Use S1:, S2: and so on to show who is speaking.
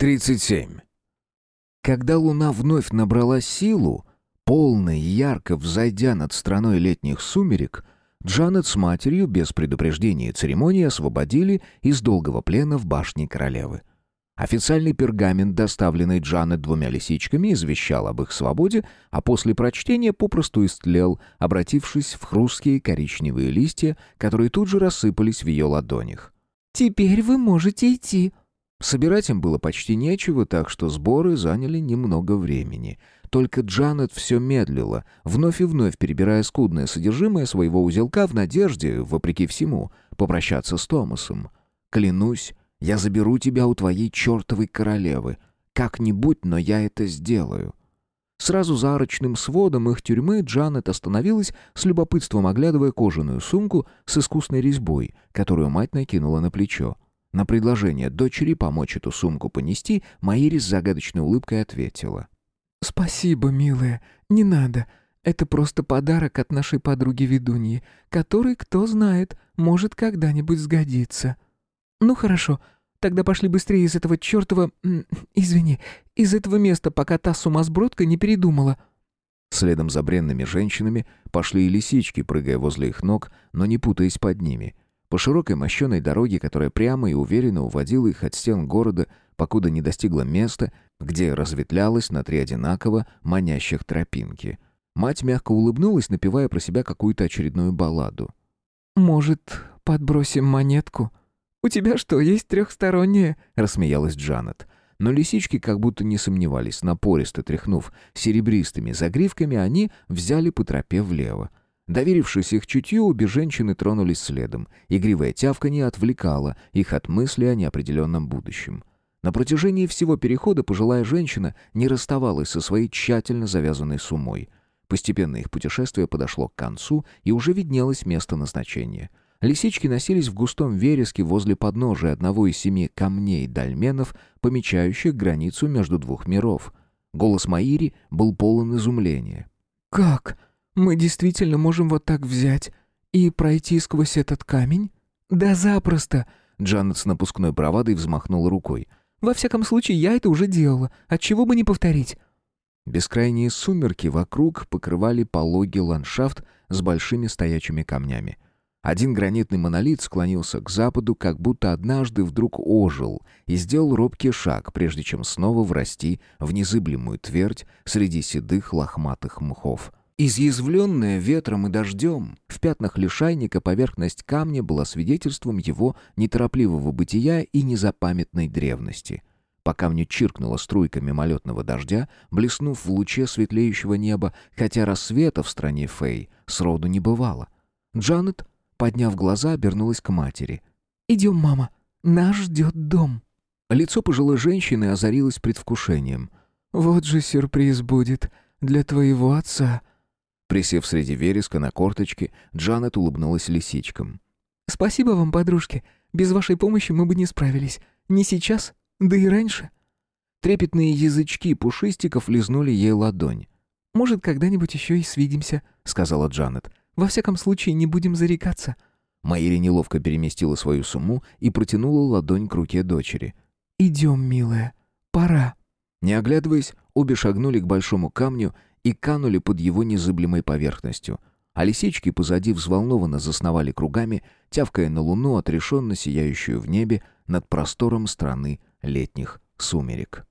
S1: 37. Когда луна вновь набрала силу, полно и ярко взойдя над страной летних сумерек, Джанет с матерью без предупреждения и церемонии освободили из долгого плена в башне королевы. Официальный пергамент, доставленный Джанет двумя лисичками, извещал об их свободе, а после прочтения попросту истлел, обратившись в хрусткие коричневые листья, которые тут же рассыпались в ее ладонях.
S2: «Теперь вы можете идти»,
S1: Собирать им было почти нечего, так что сборы заняли немного времени. Только Джанет все медлила, вновь и вновь перебирая скудное содержимое своего узелка в надежде, вопреки всему, попрощаться с Томасом. «Клянусь, я заберу тебя у твоей чертовой королевы. Как-нибудь, но я это сделаю». Сразу за арочным сводом их тюрьмы Джанет остановилась, с любопытством оглядывая кожаную сумку с искусной резьбой, которую мать накинула на плечо. На предложение дочери помочь эту сумку понести Маири с загадочной улыбкой ответила.
S2: «Спасибо, милая, не надо. Это просто подарок от нашей подруги ведуньи, который, кто знает, может когда-нибудь сгодиться. Ну хорошо, тогда пошли быстрее из этого чертова... Извини, из этого места, пока та сумасбродка не передумала».
S1: Следом за бренными женщинами пошли и лисички, прыгая возле их ног, но не путаясь под ними — по широкой мощеной дороге, которая прямо и уверенно уводила их от стен города, покуда не достигла места, где разветвлялась на три одинаково манящих тропинки. Мать мягко улыбнулась, напевая про себя какую-то очередную балладу.
S2: «Может, подбросим монетку? У тебя что, есть трехсторонняя?» — рассмеялась Джанет.
S1: Но лисички как будто не сомневались, напористо тряхнув серебристыми загривками, они взяли по тропе влево. Доверившись их чутью, обе женщины тронулись следом. Игривая тявка не отвлекала их от мысли о неопределенном будущем. На протяжении всего перехода пожилая женщина не расставалась со своей тщательно завязанной сумой. Постепенно их путешествие подошло к концу, и уже виднелось место назначения. Лисички носились в густом вереске возле подножия одного из семи камней дольменов, помечающих границу между двух миров. Голос Маири был полон изумления.
S2: «Как?» Мы действительно можем вот так взять и пройти сквозь этот камень? Да запросто!»
S1: Джанет с напускной бравадой взмахнула рукой.
S2: «Во всяком случае, я это уже делала. Отчего бы не повторить?»
S1: Бескрайние сумерки вокруг покрывали пологий ландшафт с большими стоячими камнями. Один гранитный монолит склонился к западу, как будто однажды вдруг ожил и сделал робкий шаг, прежде чем снова врасти в незыблемую твердь среди седых лохматых мхов. Изъязвленная ветром и дождем, в пятнах лишайника поверхность камня была свидетельством его неторопливого бытия и незапамятной древности. По камню чиркнула струйка мимолетного дождя, блеснув в луче светлеющего неба, хотя рассвета в стране Фей сроду не бывало. Джанет, подняв глаза, обернулась к матери.
S2: «Идем, мама, нас ждет дом».
S1: Лицо пожилой женщины озарилось предвкушением.
S2: «Вот же сюрприз будет для твоего отца»,
S1: Присев среди вереска на корточке, Джанет улыбнулась лисичкам.
S2: «Спасибо вам, подружки. Без вашей помощи мы бы не справились. Не сейчас, да и раньше».
S1: Трепетные язычки пушистиков лизнули ей ладонь.
S2: «Может, когда-нибудь еще и свидимся», — сказала Джанет. «Во всяком случае, не будем зарекаться».
S1: Майри неловко переместила свою сумму и протянула ладонь к руке дочери.
S2: «Идем, милая, пора».
S1: Не оглядываясь, обе шагнули к большому камню и канули под его незыблемой поверхностью. А лисички позади взволнованно засновали кругами, тявкая на луну, отрешенно сияющую в небе над простором страны летних сумерек.